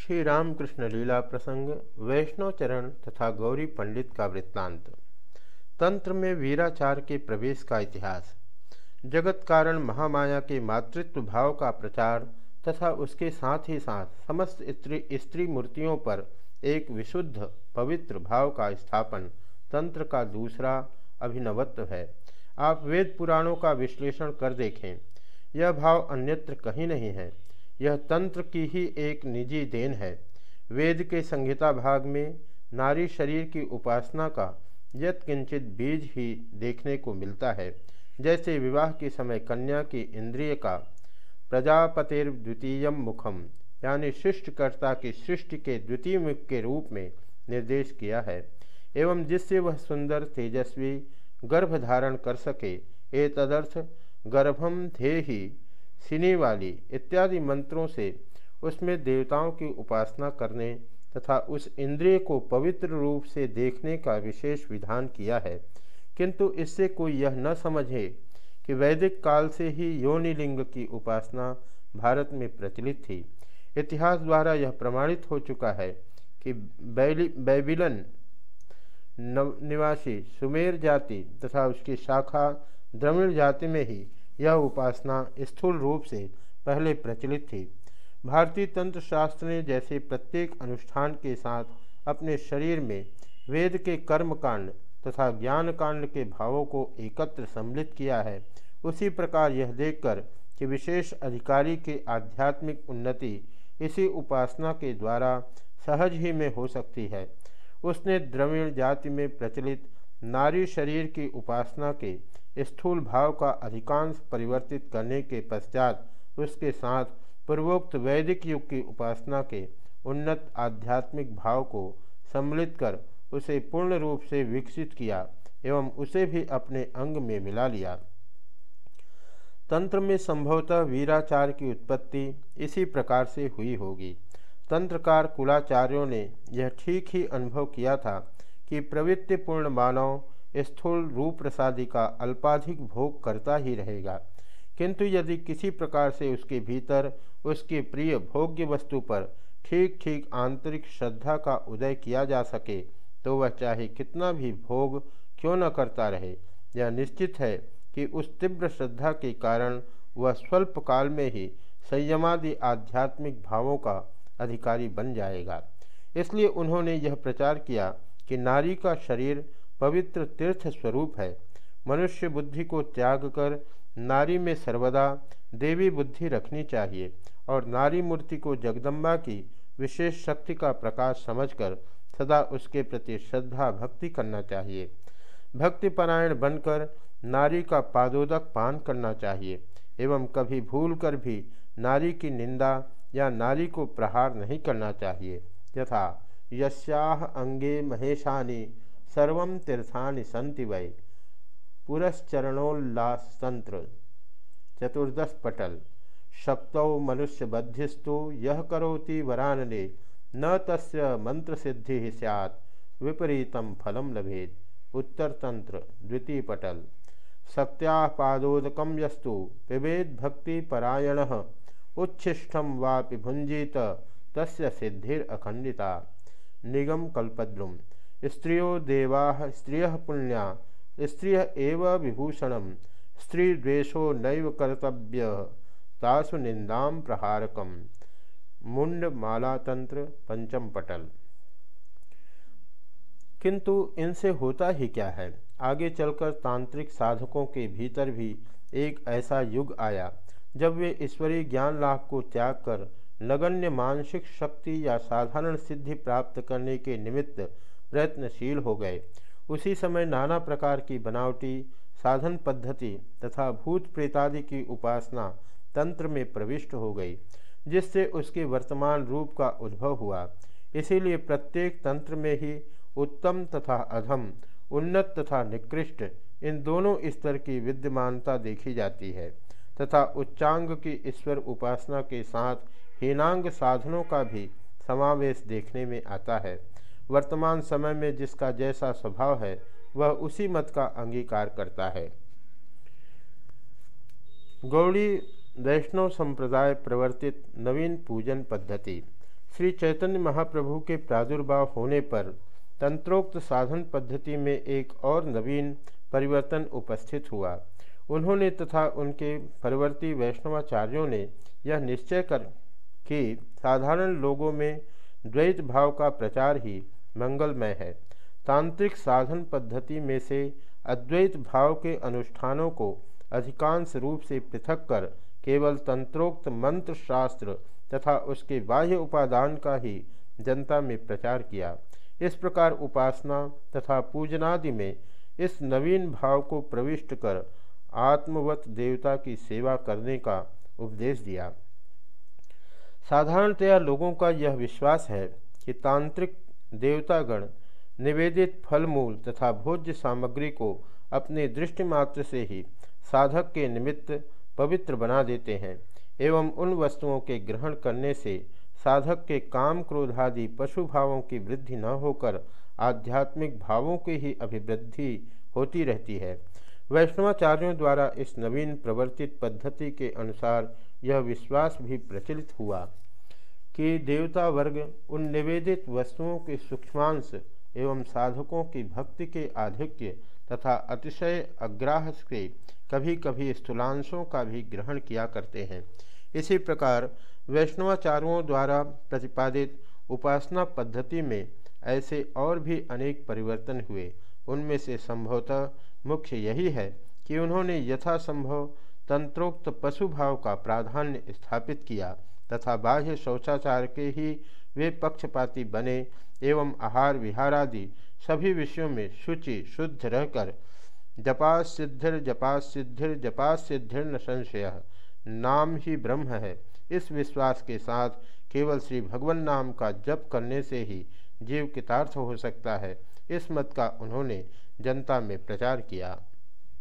श्री रामकृष्ण लीला प्रसंग, वैष्णव चरण तथा गौरी पंडित का वृत्तांत। तंत्र में वीराचार के प्रवेश का इतिहास, जगत कारण महामाया के मातृत्व भाव का प्रचार तथा उसके साथ ही साथ समस्त स्त्री स्त्री मूर्तियों पर एक विशुद्ध, पवित्र भाव का स्थापन तंत्र का दूसरा अभिनवत्व है। आप वेद पुराणों का विश्लेषण कर देखें। यह भाव अन्यत्र कहीं नहीं है। यह तंत्र की ही एक निजी देन है। वेद के संहिता भाग में नारी शरीर की उपासना का यत किंचित बीज ही देखने को मिलता है। जैसे विवाह के समय कन्या की इंद्रिय का प्रजापतिर द्वितीय मुखम, यानी सृष्टिकर्ता की सृष्टि के द्वितीय मुख के रूप में निर्देश किया है, एवं जिससे वह सुंदर, तेजस्वी गर्भ धारण कर सके ए तदर्थ गर्भम थे ही सिनी वाली इत्यादि मंत्रों से उसमें देवताओं की उपासना करने तथा उस इंद्रिय को पवित्र रूप से देखने का विशेष विधान किया है। किंतु इससे कोई यह न समझे कि वैदिक काल से ही योनिलिंग की उपासना भारत में प्रचलित थी। इतिहास द्वारा यह प्रमाणित हो चुका है कि बैबिलन निवासी सुमेर जाति तथा उसकी शाखा द्रविड़ जाति में ही यह उपासना स्थूल रूप से पहले प्रचलित थी। भारतीय तंत्र शास्त्र ने जैसे प्रत्येक अनुष्ठान के साथ अपने शरीर में वेद के कर्म कांड तथा ज्ञान कांड के भावों को एकत्र सम्मिलित किया है, उसी प्रकार यह देखकर कि विशेष अधिकारी के आध्यात्मिक उन्नति इसी उपासना के द्वारा सहज ही में हो सकती है। उसने द्रविड़ जाति में प्रचलित नारी शरीर की उपासना के स्थूल भाव का अधिकांश परिवर्तित करने के पश्चात उसके साथ पूर्वोक्त वैदिक युग की उपासना के उन्नत आध्यात्मिक भाव को सम्मिलित कर उसे पूर्ण रूप से विकसित किया एवं उसे भी अपने अंग में मिला लिया। तंत्र में संभवतः वीराचार की उत्पत्ति इसी प्रकार से हुई होगी। तंत्रकार कुलाचार्यों ने यह ठीक ही अनुभव किया था कि प्रवृत्तिपूर्ण मानव स्थूल रूप प्रसादी का अल्पाधिक भोग करता ही रहेगा। किंतु यदि किसी प्रकार से उसके भीतर उसके प्रिय भोग्य वस्तु पर ठीक ठीक आंतरिक श्रद्धा का उदय किया जा सके तो वह चाहे कितना भी भोग क्यों न करता रहे, यह निश्चित है कि उस तीव्र श्रद्धा के कारण वह स्वल्प काल में ही संयमादि आध्यात्मिक भावों का अधिकारी बन जाएगा। इसलिए उन्होंने यह प्रचार किया कि नारी का शरीर पवित्र तीर्थ स्वरूप है। मनुष्य बुद्धि को त्याग कर नारी में सर्वदा देवी बुद्धि रखनी चाहिए और नारी मूर्ति को जगदम्बा की विशेष शक्ति का प्रकाश समझकर सदा उसके प्रति श्रद्धा, भक्ति करना चाहिए। भक्तिपरायण बनकर नारी का पादोदक पान करना चाहिए एवं कभी भूल कर भी नारी की निंदा या नारी को प्रहार नहीं करना चाहिए। यथा यस्याह अंगे महेशानी सर्व तीर्थानि सन्ति वै। पुरश्चरणोल्लासतंत्र चतुर्दश पटल। सप्तौ मनुष्यबद्धिस्तु यह करोति वरानने, न तस्य मंत्रसिद्धि सैत् विपरीतम फलम लभेत। उत्तर तंत्र द्वितीय पटल। सत्या पादोदक यस्तु। पिबेद भक्तिपरायण उच्छिष्टम वापि भुंजित तस्य सिद्धिर अखंडिता निगम कल्पद्रुम। स्त्रियो देवा स्त्रिय पुण्या, स्त्रिय एव विभूषण स्त्रीद्वेषो नैव कर्तव्य, तासु निंदा प्रहारकम। मुंड मालातंत्र पंचम पटल। किंतु इनसे होता ही क्या है? आगे चलकर तांत्रिक साधकों के भीतर भी एक ऐसा युग आया, जब वे ईश्वरीय ज्ञान लाभ को त्याग कर नगण्य मानसिक शक्ति या साधारण सिद्धि प्राप्त करने के निमित्त प्रयत्नशील हो गए। उसी समय नाना प्रकार की बनावटी, साधन पद्धति तथा भूत प्रेतादि की उपासना तंत्र में प्रविष्ट हो गई, जिससे उसके वर्तमान रूप का उद्भव हुआ। इसीलिए प्रत्येक तंत्र में ही उत्तम तथा अधम, उन्नत तथा निकृष्ट इन दोनों स्तर की विद्यमानता देखी जाती है तथा उच्चांग की ईश्वर उपासना के साथ हीनांग साधनों का भी समावेश देखने में आता है। वर्तमान समय में जिसका जैसा स्वभाव है, वह उसी मत का अंगीकार करता है। गौड़ी वैष्णव संप्रदाय प्रवर्तित नवीन पूजन पद्धति। श्री चैतन्य महाप्रभु के प्रादुर्भाव होने पर तंत्रोक्त साधन पद्धति में एक और नवीन परिवर्तन उपस्थित हुआ। उन्होंने तथा उनके परिवर्ती वैष्णवाचार्यों ने यह निश्चय कर कि साधारण लोगों में द्वैत भाव का प्रचार ही मंगलमय है। तांत्रिक साधन पद्धति में से अद्वैत भाव के अनुष्ठानों को अधिकांश रूप से पृथक कर केवल तंत्रोक्त मंत्र शास्त्र तथा उसके बाह्य उपादान का ही जनता में प्रचार किया। इस प्रकार उपासना तथा पूजनादि में इस नवीन भाव को प्रविष्ट कर आत्मवत देवता की सेवा करने का उपदेश दिया। साधारणतया लोगों का यह विश्वास है कि तांत्रिक देवतागण निवेदित फलमूल तथा भोज्य सामग्री को अपने दृष्टि मात्र से ही साधक के निमित्त पवित्र बना देते हैं, एवं उन वस्तुओं के ग्रहण करने से साधक के काम क्रोधादि पशु भावों की वृद्धि न होकर आध्यात्मिक भावों की ही अभिवृद्धि होती रहती है। वैष्णवाचार्यों द्वारा इस नवीन प्रवर्तित पद्धति के अनुसार यह विश्वास भी प्रचलित हुआ। कि देवता वर्ग उन निवेदित वस्तुओं के सूक्ष्मांश एवं साधकों की भक्ति के आधिक्य तथा अतिशय अग्राह से कभी कभी स्थूलांशों का भी ग्रहण किया करते हैं। इसी प्रकार वैष्णवाचार्यों द्वारा प्रतिपादित उपासना पद्धति में ऐसे और भी अनेक परिवर्तन हुए। उनमें से संभवतः मुख्य यही है कि उन्होंने यथासंभव तंत्रोक्त पशु भाव का प्राधान्य स्थापित किया। तथा बाह्य शौचाचार के ही वे पक्षपाती बने एवं आहार विहारादि सभी विषयों में शुचि शुद्ध रहकर जपा सिद्धिर जपा सिद्धिर जपा सिद्धिर न संशय नाम ही ब्रह्म है। इस विश्वास के साथ केवल श्री भगवान नाम का जप करने से ही जीव कितार्थ हो सकता है। इस मत का उन्होंने जनता में प्रचार किया।